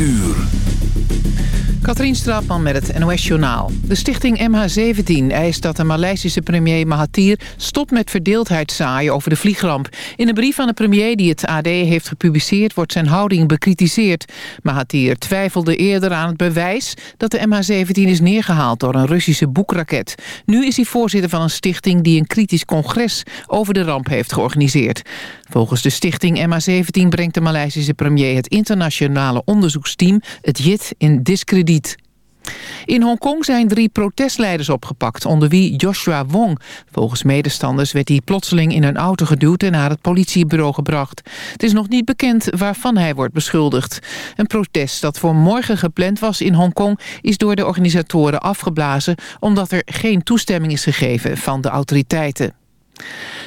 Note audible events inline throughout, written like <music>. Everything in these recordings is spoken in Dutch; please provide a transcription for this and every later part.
uur. Katrien Straatman met het NOS-journaal. De stichting MH17 eist dat de Maleisische premier Mahathir... stopt met verdeeldheid zaaien over de vliegramp. In een brief aan de premier die het AD heeft gepubliceerd... wordt zijn houding bekritiseerd. Mahathir twijfelde eerder aan het bewijs... dat de MH17 is neergehaald door een Russische boekraket. Nu is hij voorzitter van een stichting... die een kritisch congres over de ramp heeft georganiseerd. Volgens de stichting MH17 brengt de Maleisische premier... het internationale onderzoeksteam, het JIT, in discrediet. In Hongkong zijn drie protestleiders opgepakt, onder wie Joshua Wong. Volgens medestanders werd hij plotseling in een auto geduwd en naar het politiebureau gebracht. Het is nog niet bekend waarvan hij wordt beschuldigd. Een protest dat voor morgen gepland was in Hongkong is door de organisatoren afgeblazen omdat er geen toestemming is gegeven van de autoriteiten.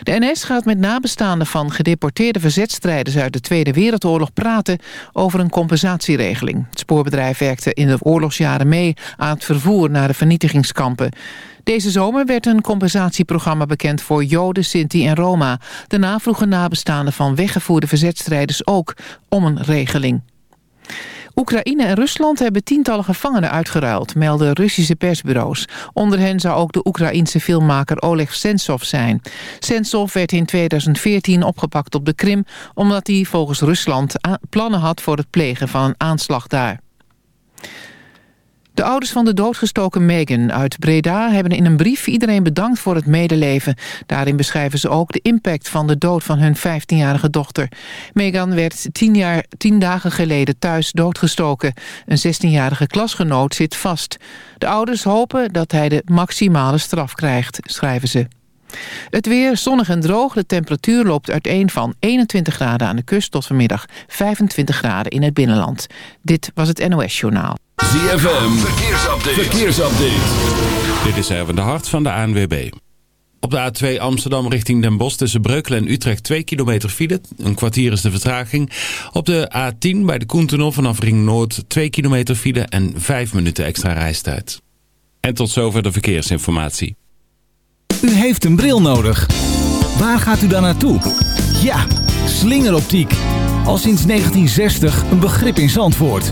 De NS gaat met nabestaanden van gedeporteerde verzetstrijders uit de Tweede Wereldoorlog praten over een compensatieregeling. Het spoorbedrijf werkte in de oorlogsjaren mee aan het vervoer naar de vernietigingskampen. Deze zomer werd een compensatieprogramma bekend voor Joden, Sinti en Roma. Daarna vroegen nabestaanden van weggevoerde verzetstrijders ook om een regeling. Oekraïne en Rusland hebben tientallen gevangenen uitgeruild, melden Russische persbureaus. Onder hen zou ook de Oekraïense filmmaker Oleg Sentsov zijn. Sentsov werd in 2014 opgepakt op de Krim, omdat hij volgens Rusland plannen had voor het plegen van een aanslag daar. De ouders van de doodgestoken Megan uit Breda hebben in een brief iedereen bedankt voor het medeleven. Daarin beschrijven ze ook de impact van de dood van hun 15-jarige dochter. Megan werd tien, jaar, tien dagen geleden thuis doodgestoken. Een 16-jarige klasgenoot zit vast. De ouders hopen dat hij de maximale straf krijgt, schrijven ze. Het weer zonnig en droog. De temperatuur loopt uiteen van 21 graden aan de kust... tot vanmiddag 25 graden in het binnenland. Dit was het NOS Journaal. ZFM, verkeersupdate. verkeersupdate. Dit is even de hart van de ANWB. Op de A2 Amsterdam richting Den Bosch tussen Breukelen en Utrecht 2 kilometer file. Een kwartier is de vertraging. Op de A10 bij de Koentunnel vanaf Ring Noord 2 kilometer file en 5 minuten extra reistijd. En tot zover de verkeersinformatie. U heeft een bril nodig. Waar gaat u dan naartoe? Ja, slingeroptiek. Al sinds 1960 een begrip in Zandvoort.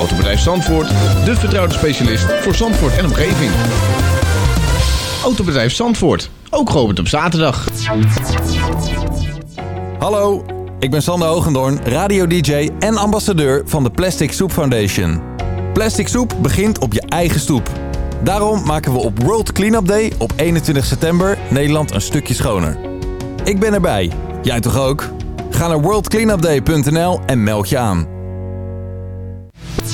Autobedrijf Zandvoort, de vertrouwde specialist voor Zandvoort en omgeving. Autobedrijf Zandvoort, ook geopend op zaterdag. Hallo, ik ben Sander Hogendoorn, radio-dj en ambassadeur van de Plastic Soup Foundation. Plastic soep begint op je eigen stoep. Daarom maken we op World Cleanup Day op 21 september Nederland een stukje schoner. Ik ben erbij. Jij toch ook? Ga naar worldcleanupday.nl en meld je aan.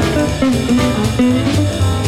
Doei doei!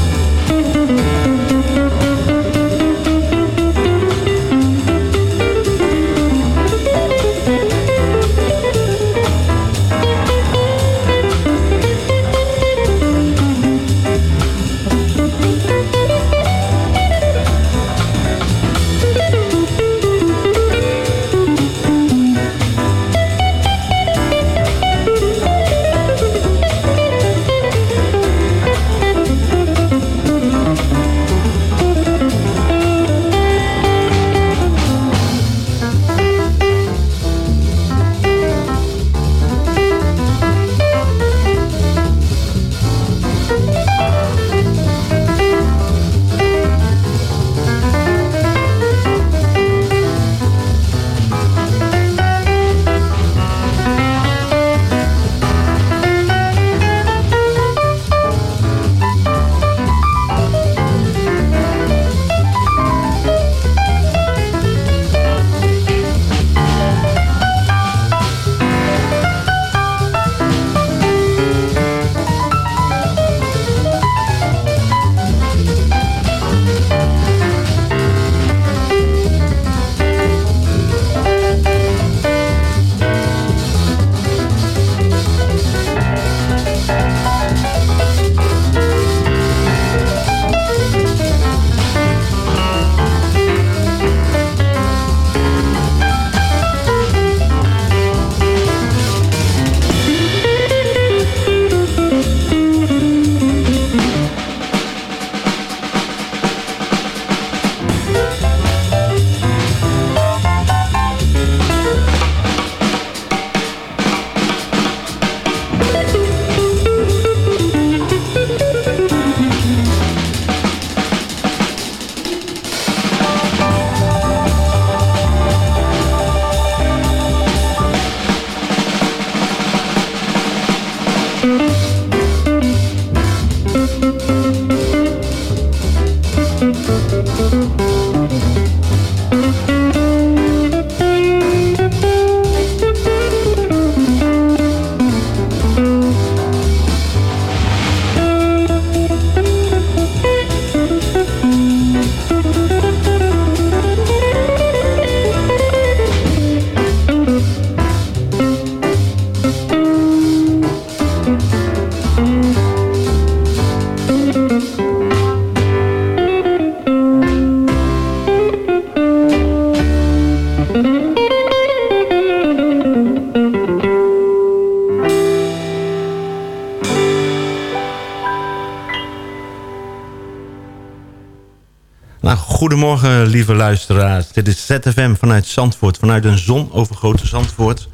Goedemorgen, lieve luisteraars. Dit is ZFM vanuit Zandvoort, vanuit een zonovergoten Zandvoort.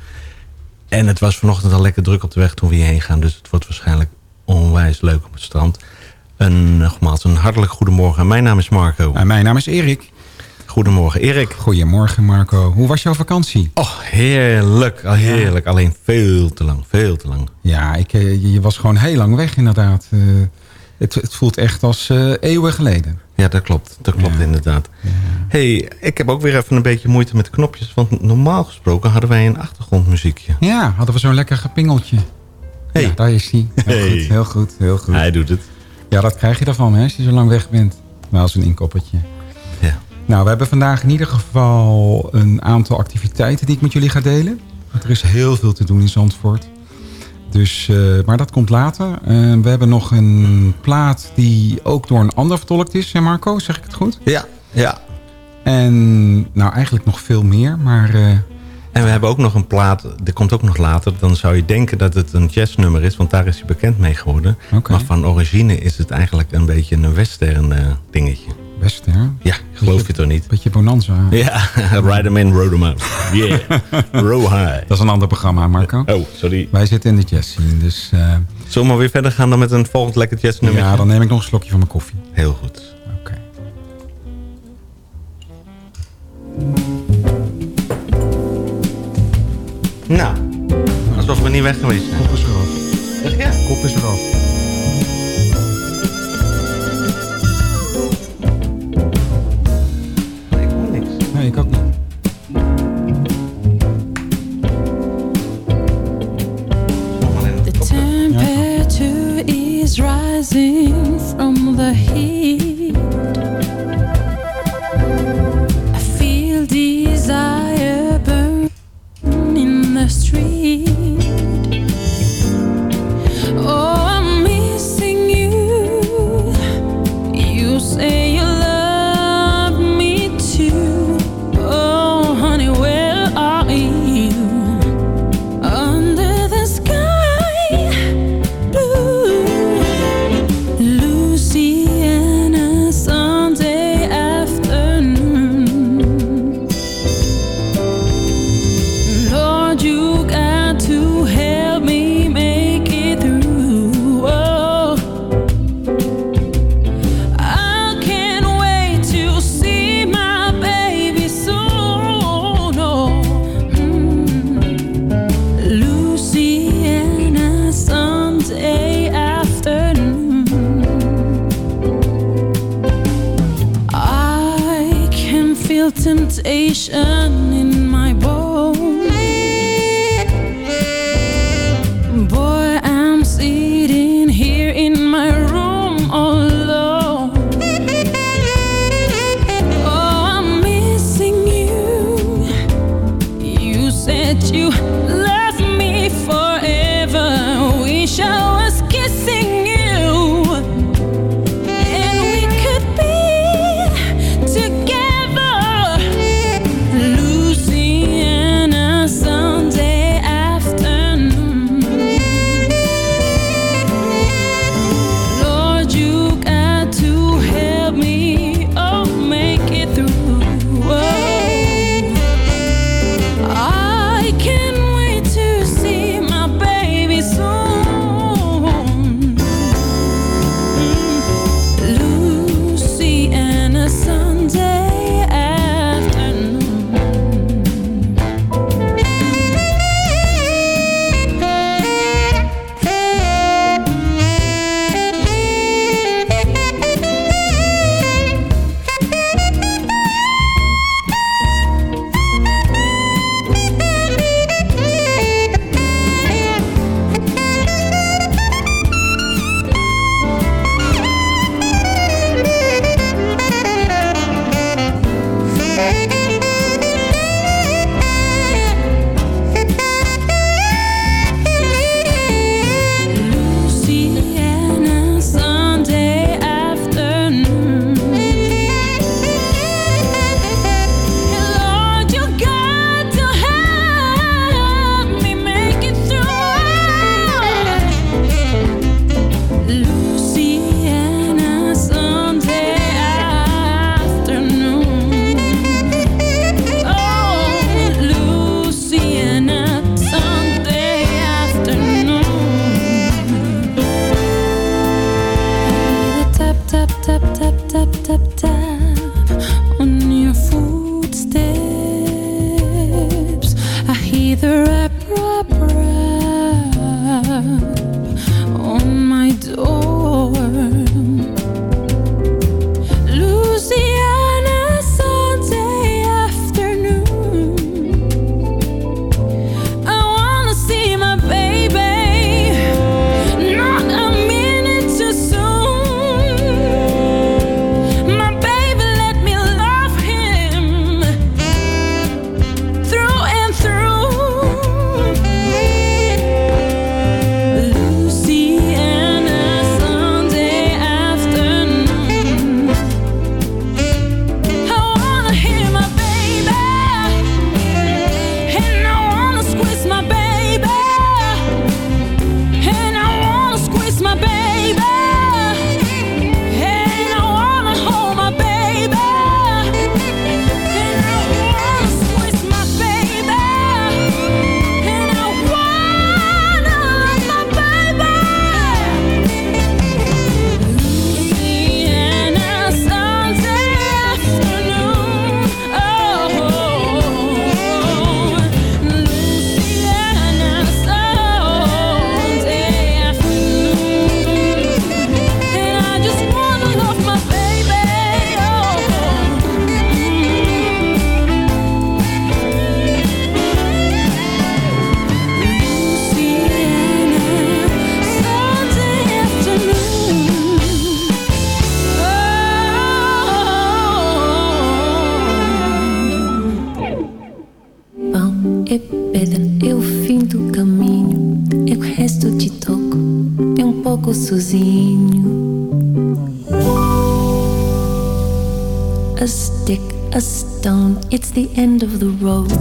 En het was vanochtend al lekker druk op de weg toen we hierheen gaan. Dus het wordt waarschijnlijk onwijs leuk op het strand. En nogmaals, een hartelijk goedemorgen. Mijn naam is Marco. En mijn naam is Erik. Goedemorgen, Erik. Goedemorgen, Marco. Hoe was jouw vakantie? Oh, heerlijk. Al heerlijk. Alleen veel te lang, veel te lang. Ja, ik, eh, je, je was gewoon heel lang weg inderdaad. Eh, het, het voelt echt als eh, eeuwen geleden. Ja, dat klopt. Dat klopt inderdaad. hey, ik heb ook weer even een beetje moeite met de knopjes. Want normaal gesproken hadden wij een achtergrondmuziekje. Ja, hadden we zo'n lekker gepingeltje. Hey. Ja, daar is hij. Heel Hey. goed, heel goed, heel goed. Hij doet het. Ja, dat krijg je ervan hè, als je zo lang weg bent. Maar als een inkoppertje. Ja. Nou, we hebben vandaag in ieder geval een aantal activiteiten die ik met jullie ga delen. Want er is heel veel te doen in Zandvoort. Dus, eh, maar dat komt later. Eh, we hebben nog een plaat die ook door een ander vertolkt is, hè Marco? Zeg ik het goed? Ja, ja. En nou, eigenlijk nog veel meer, maar... eh, En we hebben ook nog een plaat, die komt ook nog later. Dan zou je denken dat het een jazznummer is, want daar is hij bekend mee geworden. Maar van origine is het eigenlijk een beetje een western eh, dingetje. Western? Ja, geloof je toch niet? Beetje Bonanza. Ja, <laughs> ride them in, rode them out. Yeah, <laughs> row high. Dat is een ander programma, Marco. Oh, sorry. Wij zitten in de jazz scene, dus... eh, Zullen we maar weer verder gaan dan met een volgend lekker jazznummer? ja, dan neem ik nog een slokje van mijn koffie. Heel goed. Oké. Nou, alsof we niet weg geweest zijn. Kop is eraf. Ja? Kop is eraf. Nee, ik ook niet. The temperature is rising from the heat. Road.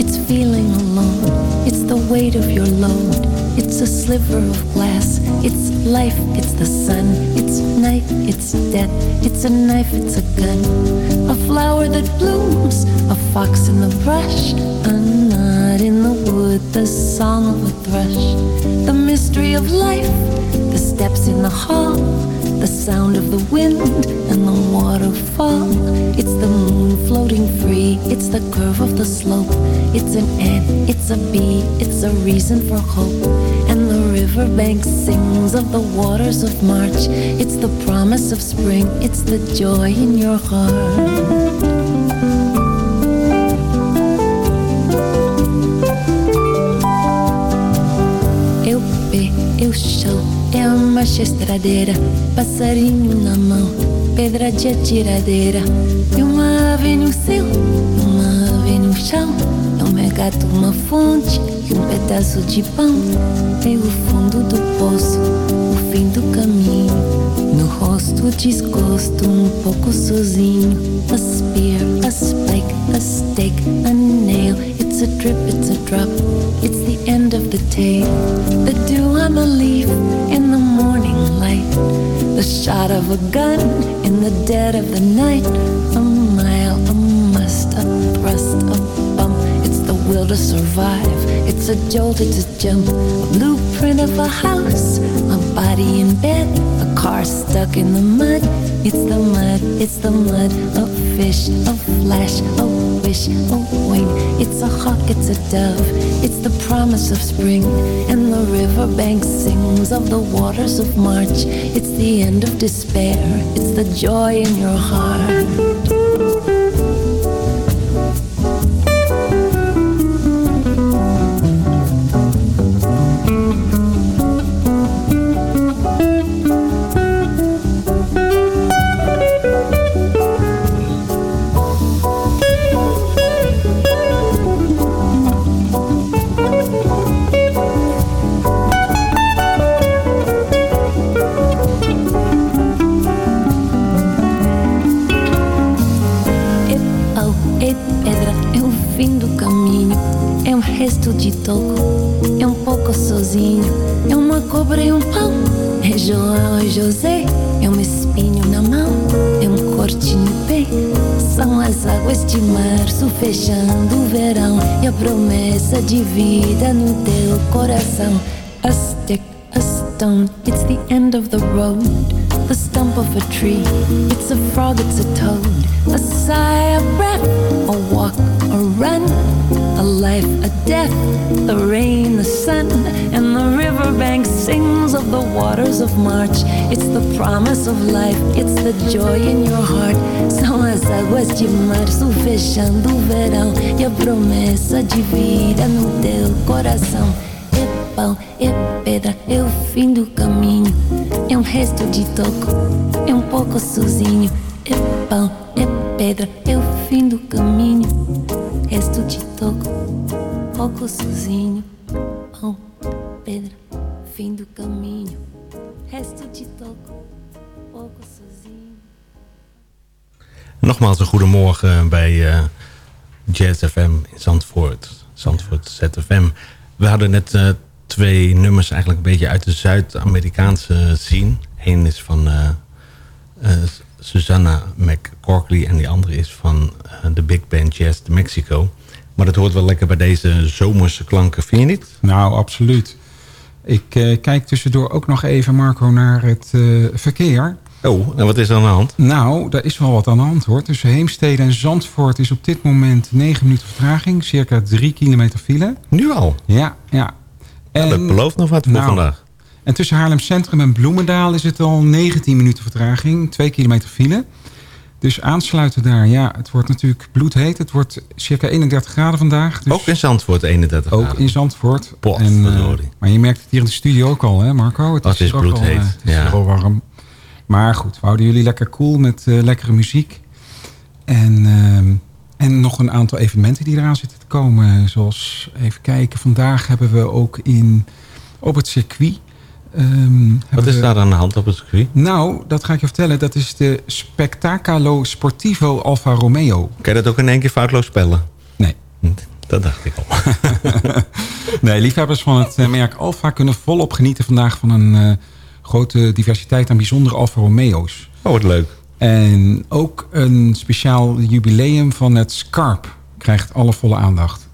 It's feeling alone, it's the weight of your load. It's a sliver of glass, it's life, it's the sun. It's night, it's death, it's a knife, it's a gun. A flower that blooms, a fox in the brush, a knot in the wood, the song of a thrush. The mystery of life, the steps in the hall, the sound of the wind and the waterfall. It's the moon floating free, it's the curve of the slope. It's an ant, it's a B it's a reason for hope. And the riverbank sings of the waters of March. It's the promise of spring, it's the joy in your heart. A marcha estradeira, passarinho na mão, pedra de atiradeira. E uma ave no céu, uma ave no chão, é um regato, uma fonte e um pedaço de pão. É o fundo do poço, o fim do caminho. No rosto desgosto, um pouco sozinho. A spear, a spike, a stake, a nail. It's a drip, it's a drop. It's the end of the day. The dew on the leaf in the morning light. The shot of a gun in the dead of the night. A mile, a must, a thrust, a bump. It's the will to survive. It's a jolt, it's a jump. A blueprint of a house, a body in bed, a car stuck in the mud. It's the mud, it's the mud. A fish, a flash, a wish, a wing. It's a hawk, it's a dove. It's the promise of spring. And the riverbank sings of the waters of March. It's the end of despair. It's the joy in your heart. Março fechando o verão. E a promessa de vida no teu coração. A stick, a stone, it's the end of the road. The stump of a tree, it's a frog, it's a toad. A sigh, a breath, a walk, a run, a life, a death, the rain, the sun, and the riverbank sings of the waters of March. It's the promise of life, it's the joy in your heart. São as águas de março fechando o verão e a promessa de vida no teu coração. É pau, é pedra, é o fim do caminho. É um resto de toco, é um pouco sozinho. É pau, é pedra, é o fim do caminho. Resto de toco, pouco sozinho. Pau, pedra, fim do caminho. Resto de toco. Nogmaals een goedemorgen bij eh Jazz FM in Zandvoort. Zandvoort ZFM. We hadden net eh, twee nummers eigenlijk een beetje uit de Zuid-Amerikaanse scene. Eén is van eh, eh, Susanna McCorkley en die andere is van de Big Band Jazz Mexico. Maar dat hoort wel lekker bij deze zomerse klanken, vind je niet? Nou, absoluut. Ik eh, kijk tussendoor ook nog even, Marco, naar het eh, verkeer. Oh, en wat is er aan de hand? Nou, daar is wel wat aan de hand hoor. Tussen Heemstede en Zandvoort is op dit moment 9 minuten vertraging. Circa 3 kilometer file. Nu al? Ja, ja. Ja, dat belooft nog wat voor nou, vandaag. En tussen Haarlem Centrum en Bloemendaal is het al 19 minuten vertraging. 2 kilometer file. Dus aansluiten daar, ja, het wordt natuurlijk bloedheet. Het wordt circa 31 graden vandaag. Dus Ook in Zandvoort 31 ook graden. in Zandvoort. Pot, en, eh, maar je merkt het hier in de studio ook al, hè Marco? Het is ook al, bloedheet, eh, het is ja. al warm. Maar goed, we houden jullie lekker cool met eh, lekkere muziek. En, ehm, en nog een aantal evenementen die eraan zitten te komen. Zoals, even kijken, vandaag hebben we ook in, op het circuit... ehm, Wat is we- daar aan de hand op het circuit? Nou, dat ga ik je vertellen. Dat is de Spectacolo Sportivo Alfa Romeo. Kan je dat ook in één keer foutloos spellen? Nee. Dat dacht ik al. <laughs> Nee, liefhebbers van het eh, merk Alfa kunnen volop genieten vandaag van een eh, grote diversiteit aan bijzondere Alfa Romeo's. Oh, wat leuk. En ook een speciaal jubileum van het Scarp krijgt alle volle aandacht.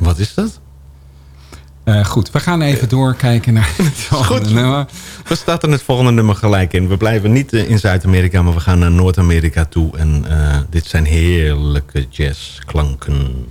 Wat is dat? Eh, goed, we gaan even doorkijken naar het volgende Goed. nummer. We starten het volgende nummer gelijk in. We blijven niet eh, in Zuid-Amerika, maar we gaan naar Noord-Amerika toe. En eh, dit zijn heerlijke jazzklanken.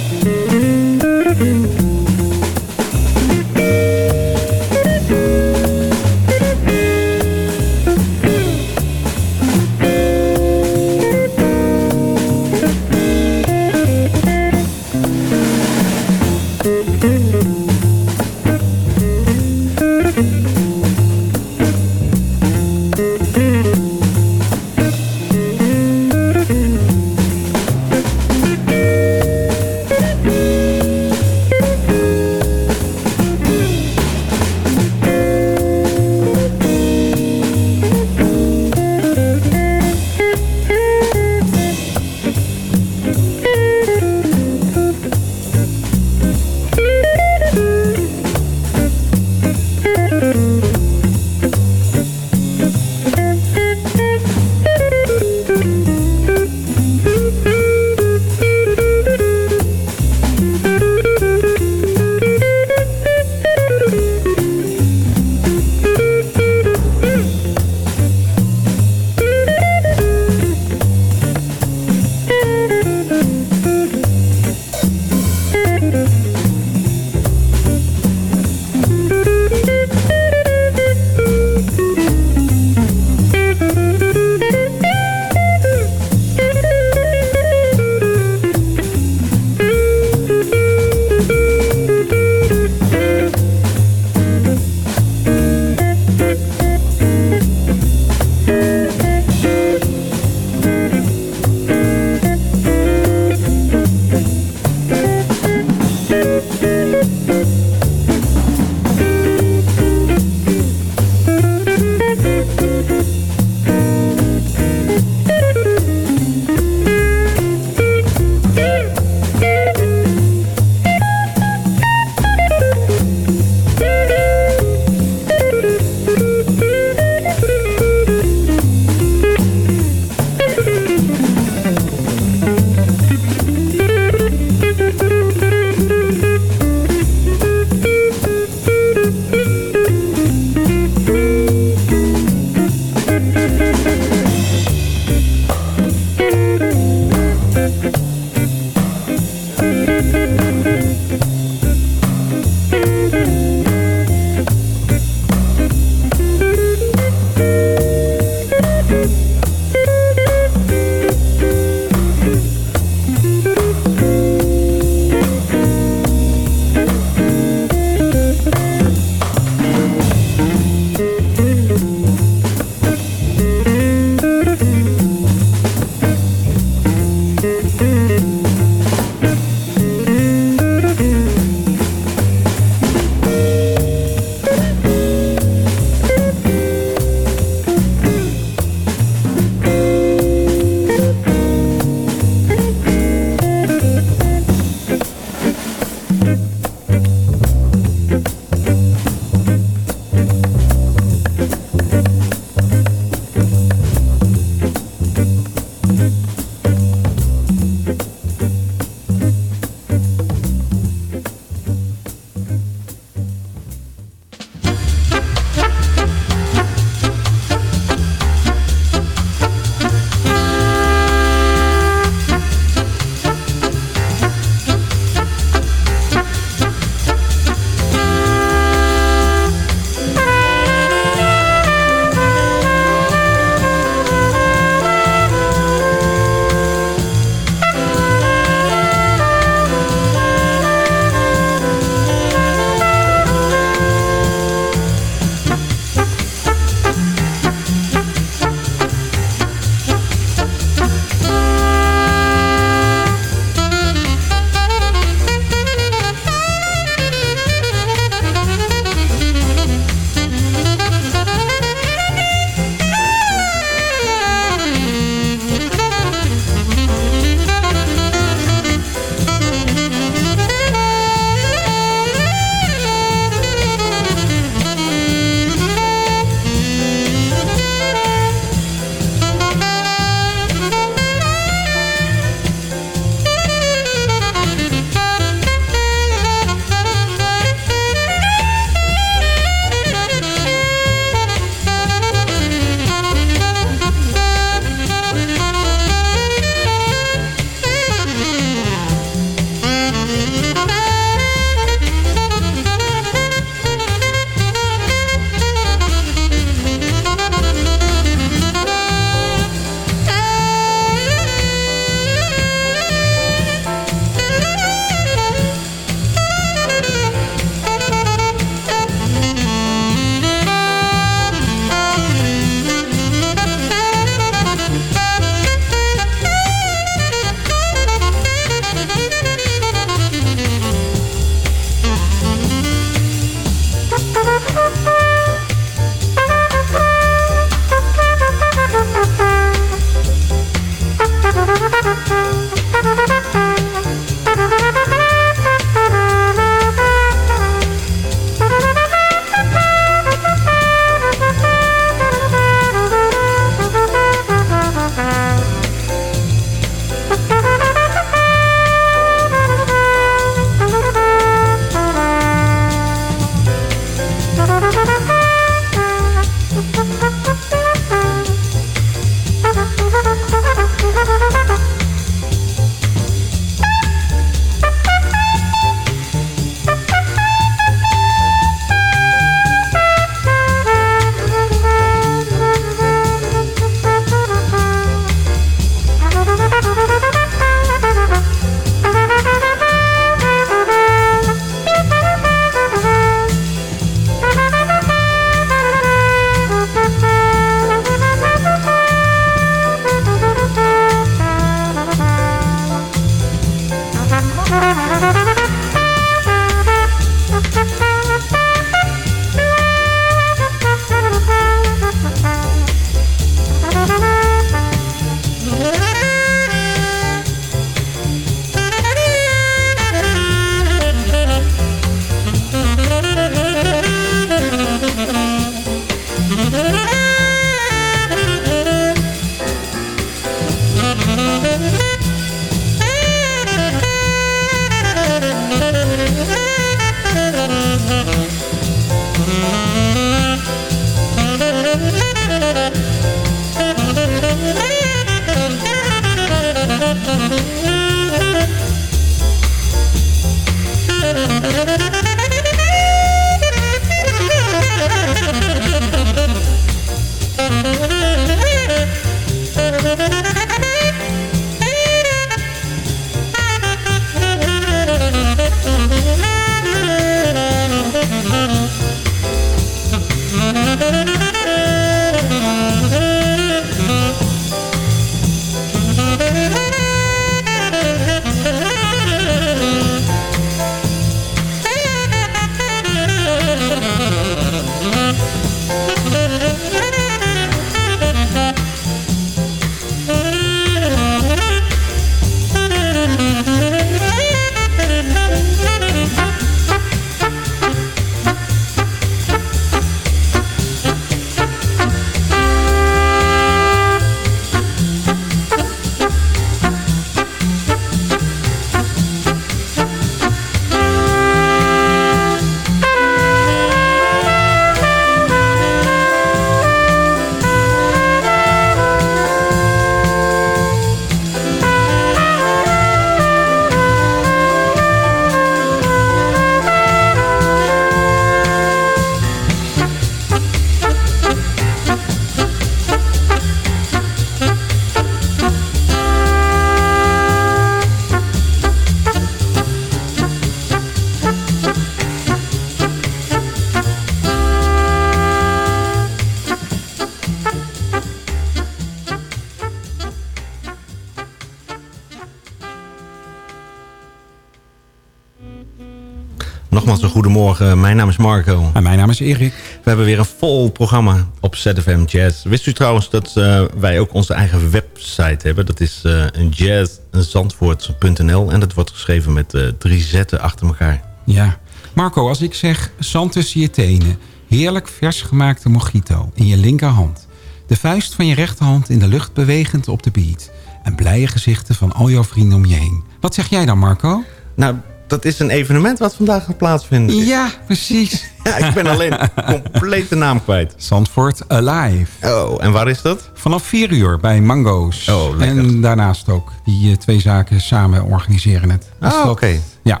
Goedemorgen. Mijn naam is Marco. En mijn naam is Erik. We hebben weer een vol programma op ZFM Jazz. Wist u trouwens dat eh, wij ook onze eigen website hebben? Dat is uh, jazzzandvoort.nl en dat wordt geschreven met uh, drie zetten achter elkaar. Ja. Marco, als ik zeg zand tussen je tenen... heerlijk vers gemaakte mojito in je linkerhand... de vuist van je rechterhand in de lucht bewegend op de beat... en blije gezichten van al jouw vrienden om je heen. Wat zeg jij dan, Marco? Nou, dat is een evenement wat vandaag gaat plaatsvinden. Ja, precies. <laughs> ja, ik ben alleen compleet de naam kwijt. Zandvoort Alive. Oh, en waar is dat? Vanaf 4 uur bij Mango's. Oh, lekker. En daarnaast ook. Die uh, twee zaken samen organiseren het. Dus ah, oké. Okay. Ja.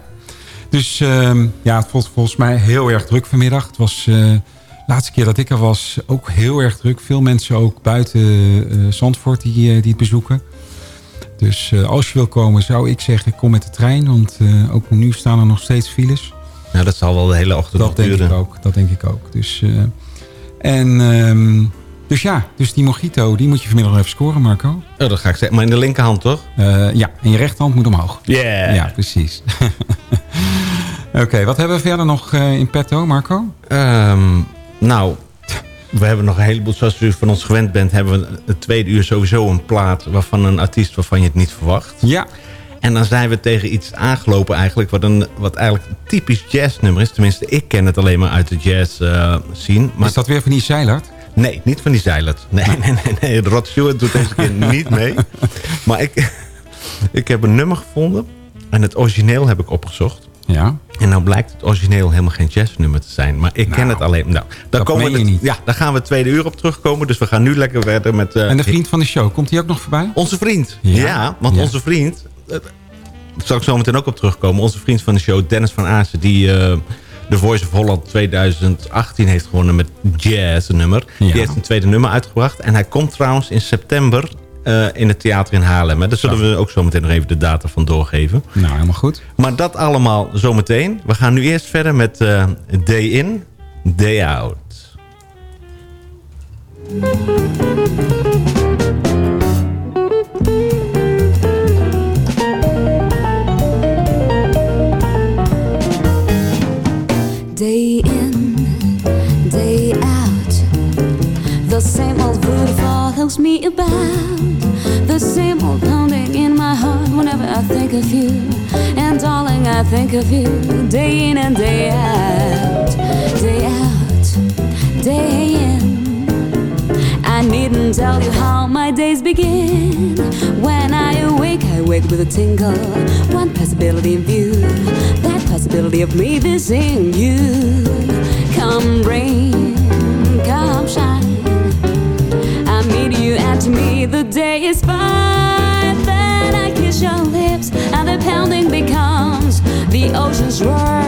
Dus uh, ja, het voelt volgens mij heel erg druk vanmiddag. Het was uh, de laatste keer dat ik er was ook heel erg druk. Veel mensen ook buiten uh, Zandvoort die, die het bezoeken. Dus uh, als je wil komen zou ik zeggen kom met de trein. Want uh, ook nu staan er nog steeds files. Ja, dat zal wel de hele ochtend dat denk ik ook. Dat denk ik ook. Dus, uh, en, um, dus ja, dus die mojito die moet je vanmiddag even scoren Marco. Oh, dat ga ik zeggen. Maar in de linkerhand toch? ja, en je rechterhand moet omhoog. Yeah. Ja, precies. <laughs> Oké, okay, wat hebben we verder nog in petto Marco? Um, nou, we hebben nog een heleboel, zoals u van ons gewend bent... hebben we het tweede uur sowieso een plaat... waarvan een artiest waarvan je het niet verwacht. Ja. En dan zijn we tegen iets aangelopen eigenlijk... wat, een, wat eigenlijk een typisch jazznummer is. Tenminste, ik ken het alleen maar uit de jazz uh, scene. Maar... Is dat weer van die Zeilert? Nee, niet van die Zeilert. Nee, nee, nee. nee. Rod Stewart doet deze keer <laughs> niet mee. Maar ik, <laughs> ik heb een nummer gevonden. En het origineel heb ik opgezocht. Ja. En nou blijkt het origineel helemaal geen jazznummer te zijn. Maar ik nou, ken het alleen. Nou, daar, komen we. Ja, daar gaan we het tweede uur op terugkomen. Dus we gaan nu lekker verder met... Uh, en de vriend van de show, komt hij ook nog voorbij? Onze vriend. Ja, ja want ja. onze vriend... Uh, daar zal ik zo meteen ook op terugkomen. Onze vriend van de show, Dennis van Aarsen... die uh, de Voice of Holland 2018 heeft gewonnen met jazz nummer. Ja. Die heeft een tweede nummer uitgebracht. En hij komt trouwens in september uh, in het theater in Haarlem. Hè. Daar zullen we ook zo meteen nog even de data van doorgeven. Nou, helemaal goed. Maar dat allemaal zometeen. We gaan nu eerst verder met uh, Day In, Day Out. Day in, day out The same old voodoo follows me about The same old pounding in my heart whenever I think of you. And darling, I think of you day in and day out. Day out, day in. I needn't tell you how my days begin. When I awake, I wake with a tingle. One possibility in view. That possibility of me missing you. Come rain, come shine. Me the day is fine. Then I kiss your lips and the pounding becomes the ocean's roar.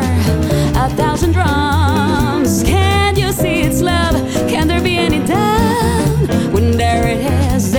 A thousand drums. Can you see it's love? Can there be any doubt when there it is,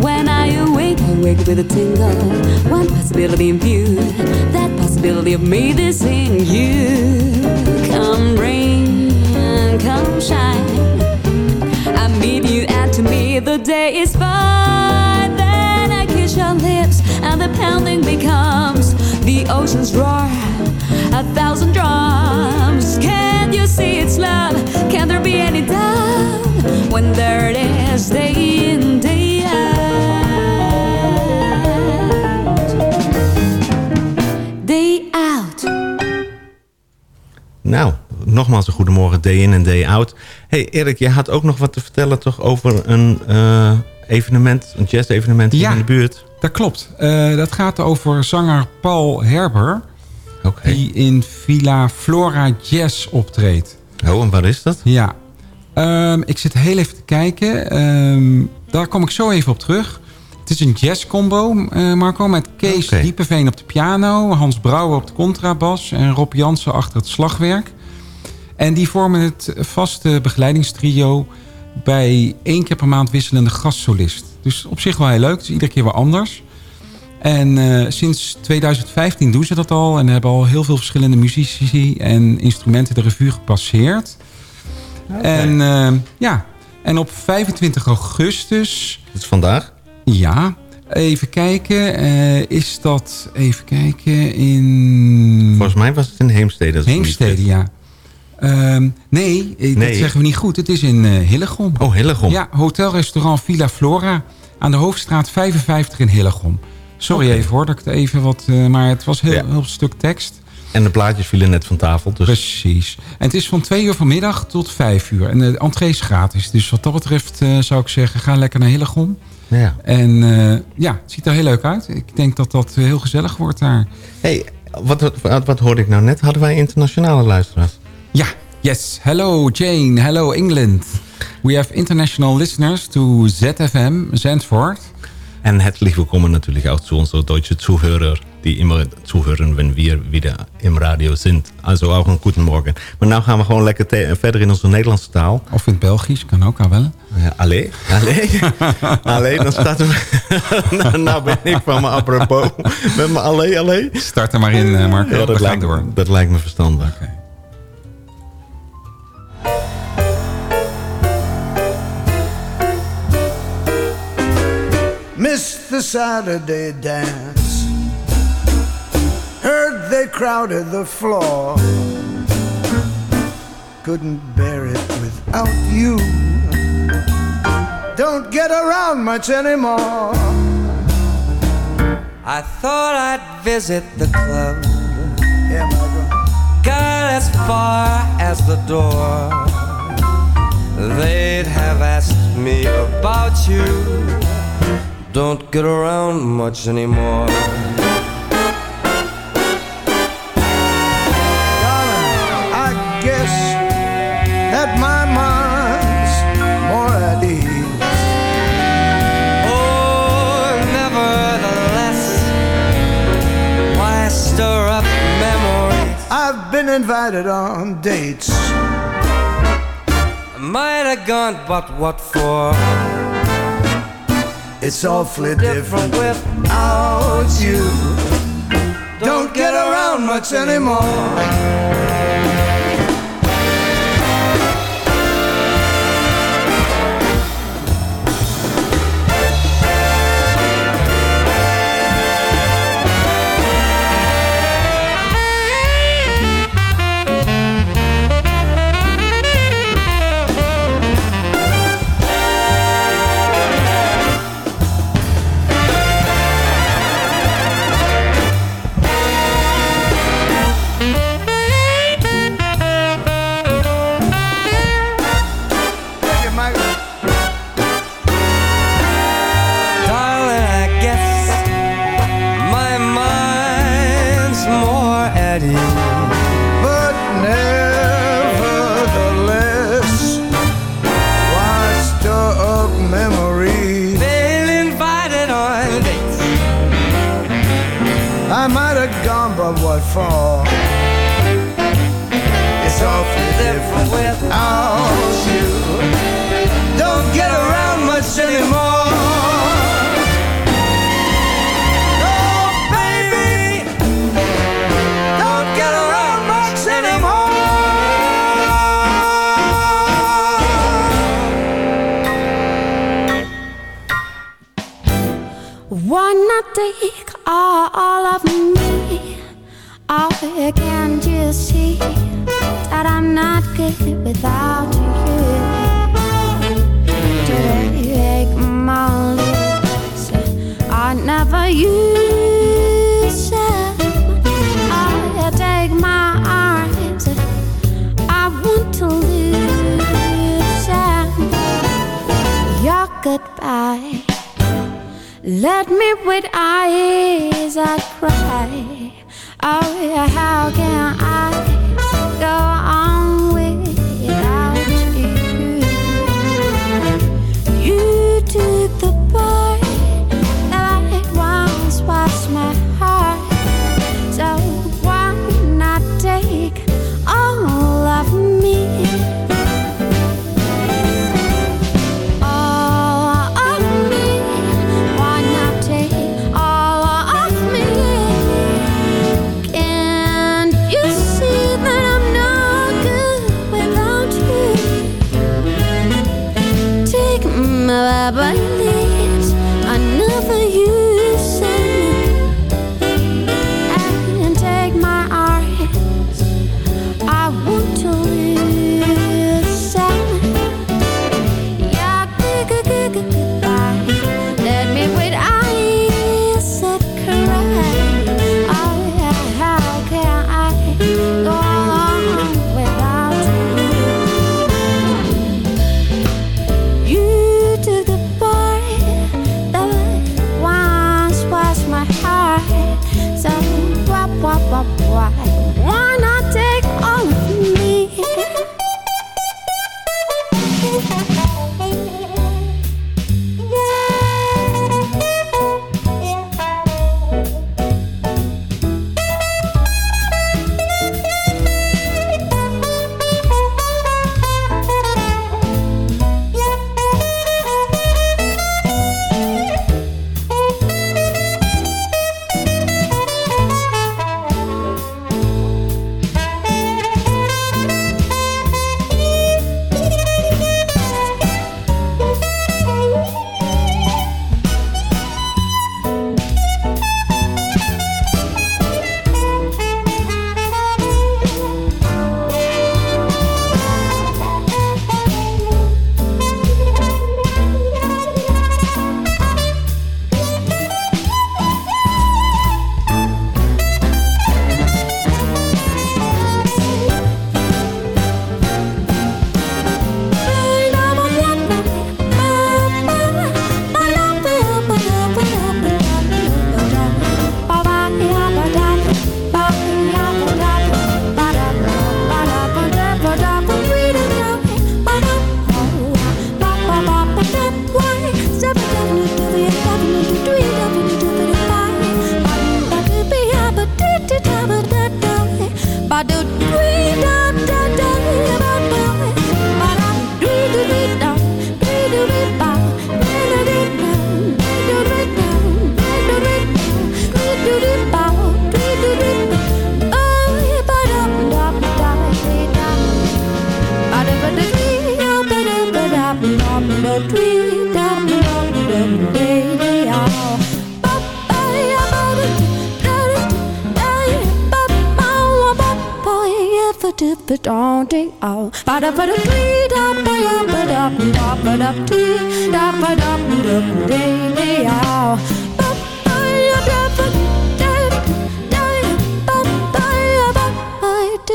When I awake, I wake with a tingle. One possibility in view. That possibility of me missing you. Come rain, come shine. I meet you, and to me the day is fine. Then I kiss your lips, and the pounding becomes the ocean's roar. A thousand drums. Can you see it's love? Can there be any doubt? when there it is, day in, Nou, nogmaals een goedemorgen, day in en day out. hey Erik, jij had ook nog wat te vertellen toch over een eh, evenement, een jazz-evenement Ja. in de buurt. Dat klopt. Eh, dat gaat over zanger Paul Herber. Die in Villa Flora Jazz optreedt. Oh, en waar is dat? Ja. Ehm, ik zit heel even te kijken. Ehm, daar kom ik zo even op terug. Het is een jazzcombo, eh Marco, met Kees Diepeveen op de piano... Hans Brouwer op de contrabas en Rob Jansen achter het slagwerk. En die vormen het vaste begeleidingstrio... bij één keer per maand wisselende gastsolist. Dus op zich wel heel leuk. Het is iedere keer wel anders. En eh, sinds 2015 doen ze dat al. En hebben al heel veel verschillende muzici en instrumenten de revue gepasseerd. En eh, ja, en op 25 augustus... Dat is vandaag? Ja, even kijken. eh, is dat, even kijken, in... Volgens mij was het in Heemstede. niet Heemstede, ja. Ehm, nee, eh, Nee. dat zeggen we niet goed. Het is in eh Hillegom. Oh, Hillegom. Ja, hotelrestaurant Villa Flora aan de Hoofdstraat 55 in Hillegom. Sorry even hoor, dat ik het even wat... maar het was heel, Ja. heel stuk tekst. En de plaatjes vielen net van tafel. Dus... Precies. En het is van twee uur vanmiddag tot vijf uur. En de entree is gratis. Dus wat dat betreft zou ik zeggen, ga lekker naar Hillegom. Ja. En eh, ja, het ziet er heel leuk uit. Ik denk dat dat heel gezellig wordt daar. hey, wat, wat, wat hoorde ik nou net? Hadden wij internationale luisteraars? Ja, yes. Hello Jane, hello England. We have international listeners to ZFM Zandvoort. Und herzlich willkommen natürlich auch zu unseren deutschen Zuhörer, die immer zuhören, wenn wir wieder im Radio sind. Also auch einen guten Morgen. Maar nou gaan we gewoon lekker verder in onze Nederlandse taal. Of in het Belgisch, kan ook al wel. Ja, allee, allee, <laughs> allee, dan staat er... nou, <laughs> nou ben ik van me apropos. Met mijn allee, allee. Start er maar in, eh, Marco. Ja, We dat, gaan lijkt, door. dat lijkt me verstandig. Missed the Saturday dance. Heard they crowded the floor. Couldn't bear it without you. Don't get around much anymore. I thought I'd visit the club. Yeah, Got as far as the door. They'd have asked me about you. Don't get around much anymore. My mind's more at ease. Oh, nevertheless, why stir up memories? I've been invited on dates. I might have gone, but what for? It's awfully different without you. Don't get around much anymore. Let me with eyes I cry. Oh, yeah, how can I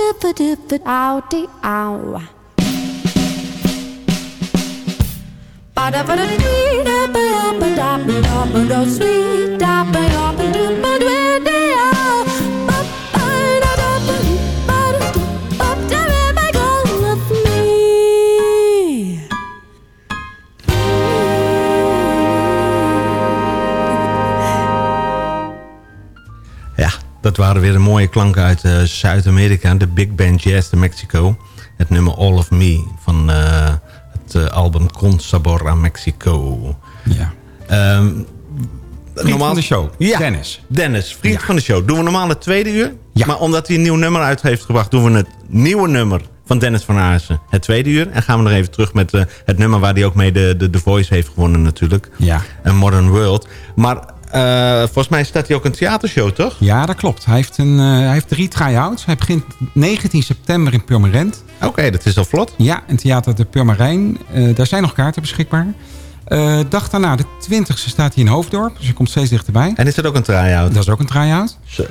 Out dat waren weer de mooie klanken uit eh, Zuid-Amerika. De Big Band Jazz de Mexico. Het nummer All of Me van eh, het eh, album Con Sabor a Mexico. Ja. Ehm, Vriend van de show, Ja, Dennis. Dennis, vriend Ja. van de show. Doen we normaal het tweede uur. Ja. Maar omdat hij een nieuw nummer uit heeft gebracht... doen we het nieuwe nummer van Dennis van Aarsen het tweede uur. En gaan we nog even terug met eh, het nummer... waar hij ook mee de, de, de Voice heeft gewonnen natuurlijk. Ja. Een Modern World. Maar eh, volgens mij staat hij ook een theatershow, toch? Ja, dat klopt. Hij heeft, een, eh, hij heeft drie try-outs. Hij begint 19 september in Purmerend. Oké, dat is al vlot. Ja, in Theater de Purmerijn. Eh, daar zijn nog kaarten beschikbaar. Dag daarna, de 20ste, staat hij in Hoofddorp. Dus hij komt steeds dichterbij. En is dat ook een try-out? Dat is ook een try-out. Zo.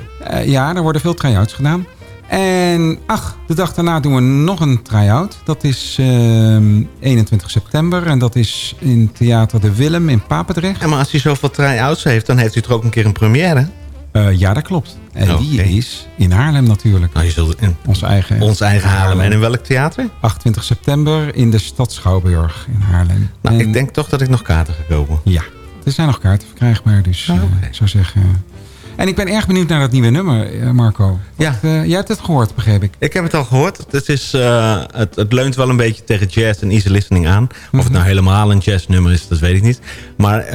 Ja, er worden veel try-outs gedaan. En ach, de dag daarna doen we nog een try-out. Dat is ehm, 21 september. En dat is in Theater de Willem in Papendrecht. Ja, maar als hij zoveel try-outs heeft, dan heeft u toch ook een keer een première? Eh, ja, dat klopt. En Oké. die is in Haarlem natuurlijk. Nou, je zult in Ons eigen, ons eigen Haarlem. En in welk theater? 28 september in de stad Schouwburg in Haarlem. Nou, En- ik denk toch dat ik nog kaarten ga kopen. Ja, er zijn nog kaarten verkrijgbaar. Dus Ah, eh, ik zou zeggen... En ik ben erg benieuwd naar dat nieuwe nummer, eh, Marco. Ja. Eh, jij hebt het gehoord, begreep ik. Ik heb het al gehoord. Het, is, eh, het, het leunt wel een beetje tegen jazz en easy listening aan. Of het nou helemaal een jazznummer is, dat weet ik niet. Maar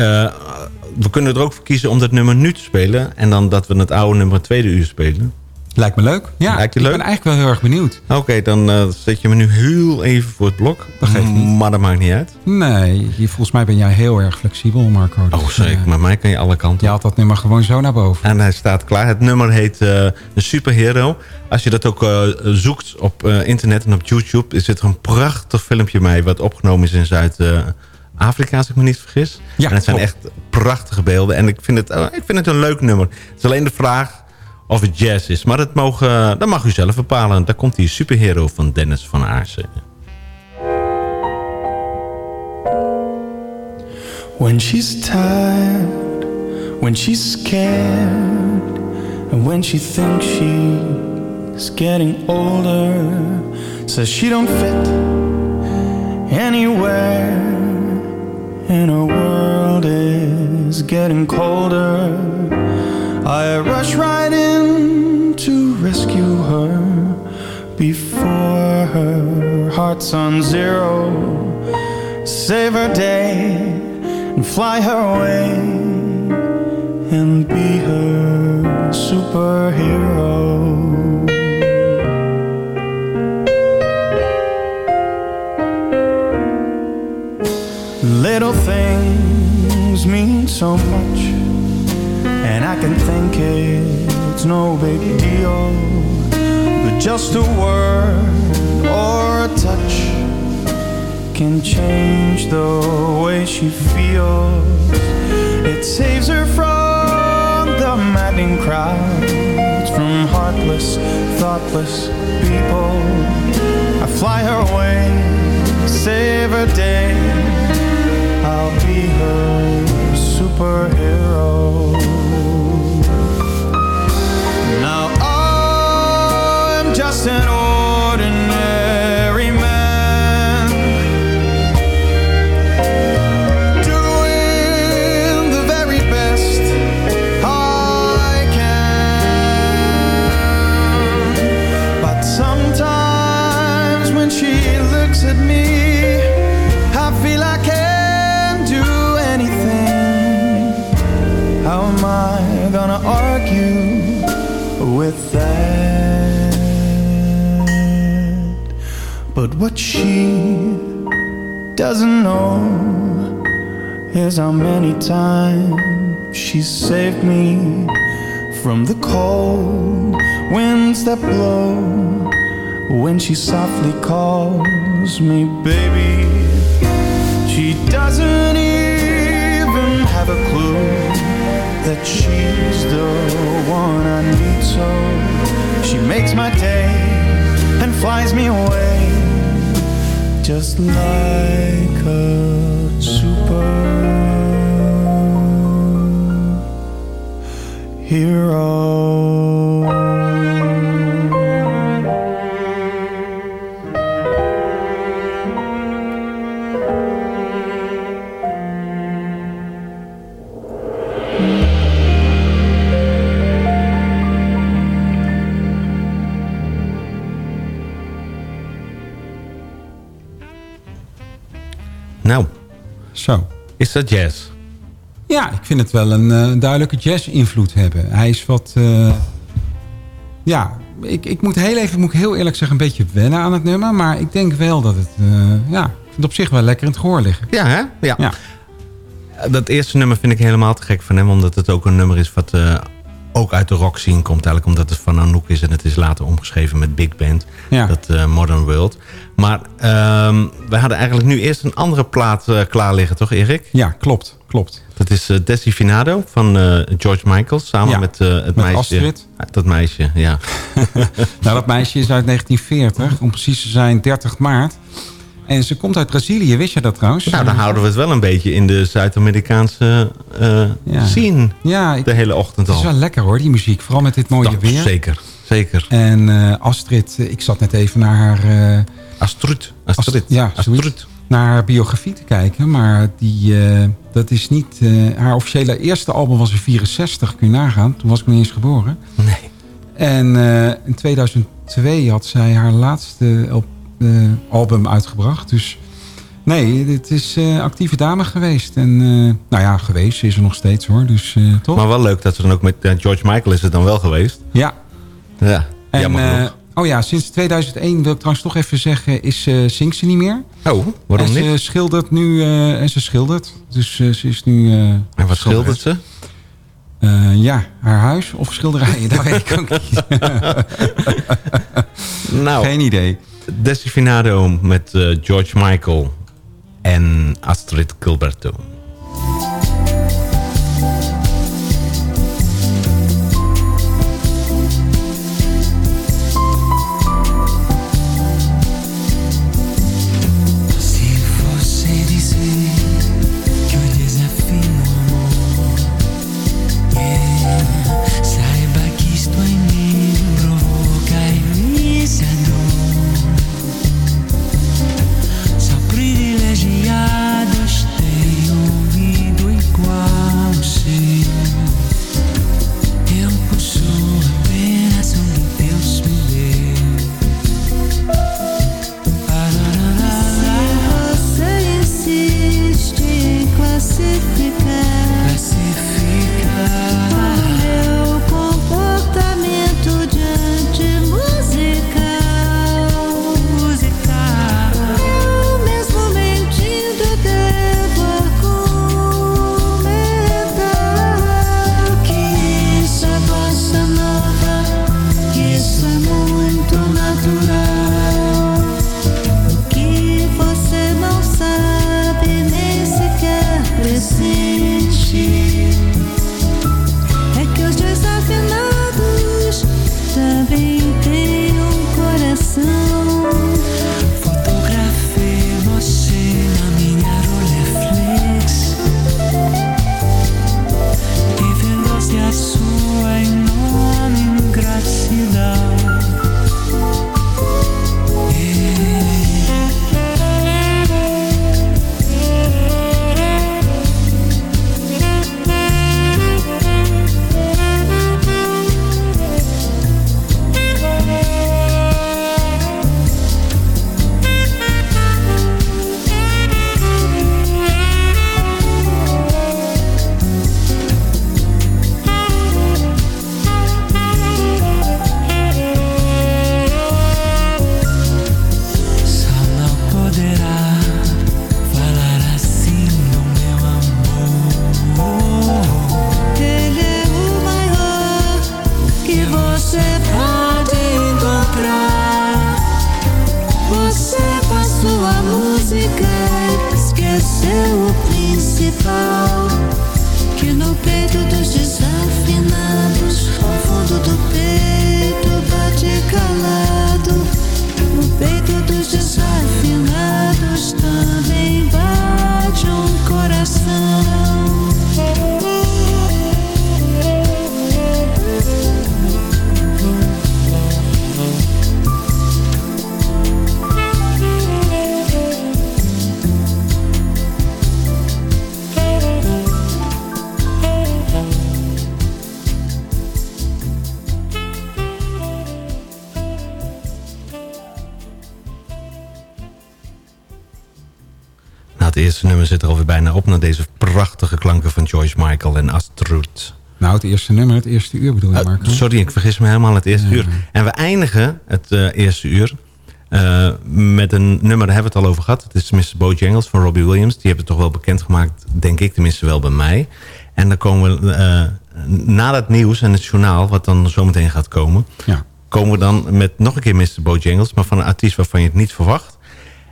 we kunnen er ook voor kiezen om dat nummer nu te spelen. En dan dat we het oude nummer het tweede uur spelen. Lijkt me leuk. Ja, Lijkt je ik ben eigenlijk wel heel erg benieuwd. Oké, dan eh, zet je me nu heel even voor het blok. Dat geeft niet. Maar dat maakt niet uit. Nee, volgens mij ben jij heel erg flexibel, Marco. Oh, Dus, zeker. eh, Met mij kan je alle kanten. je haalt dat nummer gewoon zo naar boven. En hij staat klaar. Het nummer heet De Superhero. Als je dat ook zoekt op internet en op YouTube... is er een prachtig filmpje mee... wat opgenomen is in Zuid-Afrika, als ik me niet vergis. Ja, en het zijn echt prachtige beelden. En ik vind, het, eh, ik vind het een leuk nummer. Het is alleen de vraag of het jazz is. Maar dat, mogen, dat mag u zelf bepalen. Daar komt die Superhero van Dennis van Aarsen. When she's tired, when she's scared, and when she thinks she's getting older, says she don't fit anywhere, and her world is getting colder. I rush right in to rescue her before her heart's on zero. Save her day and fly her away and be her superhero. Little things mean so much, and I can think it's no big deal, but just a word or a touch can change the way she feels. It saves her from the maddening crowds, from heartless, thoughtless people. I fly her away, save her day. I'll be her superhero. Just an ordinary what she doesn't know is how many times she saved me from the cold winds that blow when she softly calls me baby. She doesn't even have a clue that she's the one I need so she makes my day and flies me away just like a super hero. Is dat jazz? Ja, ik vind het wel een eh, duidelijke jazz-invloed hebben. Hij is wat... eh, ja, ik, ik moet heel even, moet ik heel eerlijk zeggen, een beetje wennen aan het nummer. Maar ik denk wel dat het... eh, ja, ik vind het op zich wel lekker in het gehoor liggen. Ja, hè? Ja. Ja. Dat eerste nummer vind ik helemaal te gek van hem. Omdat het ook een nummer is wat eh, ook uit de rock scene komt. Eigenlijk omdat het van Anouk is en het is later omgeschreven met Big Band. Ja. Dat eh, Modern World. Maar ehm, we hadden eigenlijk nu eerst een andere plaat eh, klaar liggen, toch Erik? Ja, klopt. klopt. Dat is uh, Desi Finado van eh, George Michael. Samen Ja, met eh, het met meisje. Astrid. Dat meisje, ja. <laughs> nou, dat meisje is uit <laughs> 1940, om precies te zijn 30 maart. En ze komt uit Brazilië, wist je dat trouwens? Nou, dan houden we het wel een beetje in de Zuid-Amerikaanse eh Ja. scene. Ja, ik- de hele ochtend Het is al. wel lekker hoor, die muziek. Vooral met dit mooie Dat weer. Zeker, zeker. En eh, Astrid, eh, ik zat net even naar haar... Astrid. Astrid. ja, zoiets. Naar haar biografie te kijken. Maar die, dat is niet... haar officiële eerste album was in 64, kun je nagaan. Toen was ik nog niet eens geboren. Nee. En in 2002 had zij haar laatste op, eh, album uitgebracht. Dus nee, het is eh actieve dame geweest. En eh, nou ja, geweest ze is er nog steeds hoor. Dus eh, toch? Maar wel leuk dat ze dan ook met eh, George Michael is het dan wel geweest. Ja. Ja, En, eh, oh ja, sinds 2001 wil ik trouwens toch even zeggen, is, eh zingt ze niet meer. Oh, waarom en ze niet? schildert nu, eh, en ze schildert. Dus eh, ze is nu... eh, En wat schildert ze? Eh, ja, haar huis of schilderijen, <laughs> dat weet ik ook niet. Nou, Geen idee. Desi Finado met eh, George Michael en Astrid Gilberto. Het eerste nummer, het eerste uur bedoel je, Uh, Marco? sorry, ik vergis me helemaal het eerste uur. En we eindigen het eh, eerste uur eh, met een nummer, daar hebben we het al over gehad. Het is Mr. Bojangles van Robbie Williams. Die hebben het toch wel bekendgemaakt, denk ik tenminste wel bij mij. En dan komen we eh, na dat nieuws en het journaal, wat dan zometeen gaat komen... Ja. komen we dan met nog een keer Mr. Bojangles... maar van een artiest waarvan je het niet verwacht.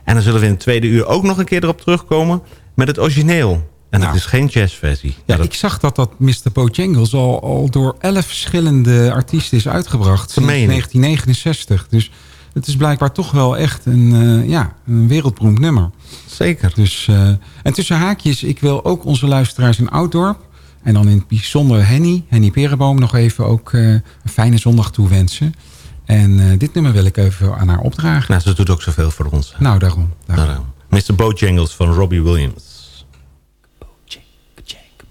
En dan zullen we in het tweede uur ook nog een keer erop terugkomen... met het origineel. En dat is geen jazzversie. Ja, ik zag dat dat Mr. Bojangles al, al door elf verschillende artiesten is uitgebracht. Sinds meen je niet? 1969. Dus het is blijkbaar toch wel echt een, eh, ja, een wereldberoemd nummer. Zeker. Dus, eh, en tussen haakjes, ik wil ook onze luisteraars in Ouddorp... en dan in het bijzonder Henny, Henny Perenboom... nog even ook eh, een fijne zondag toewensen. En dit nummer wil ik even aan haar opdragen. Nou, ze doet ook zoveel voor ons. Nou, daarom. daarom. daarom. Mr. Bojangles van Robbie Williams.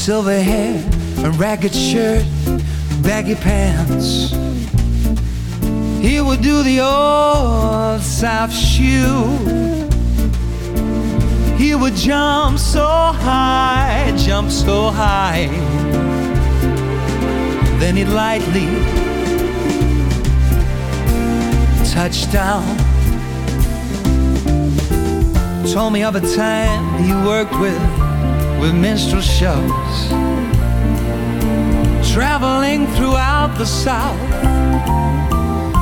silver hair, a ragged shirt, baggy pants. He would do the old South shoe. He would jump so high, jump so high. Then he'd lightly touch down. Told me of a time he worked with with minstrel shows, traveling throughout the South.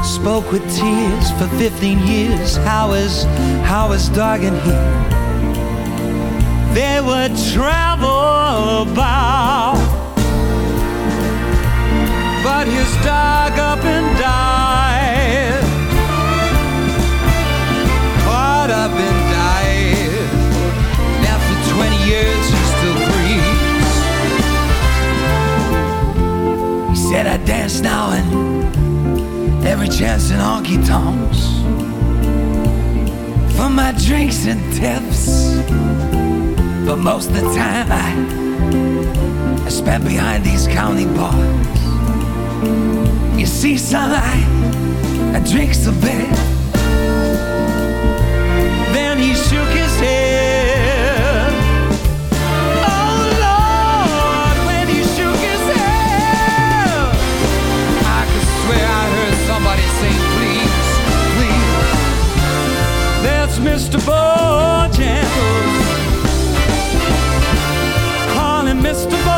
Spoke with tears for 15 years. How is how is Dog and he? They would travel about but his dog up and died. Every chance in honky tonks. For my drinks and tips. But most of the time, I, I spent behind these county bars. You see, sunlight, I drink a bit. Mr. Bojangles. Call him Mr. Bojangles.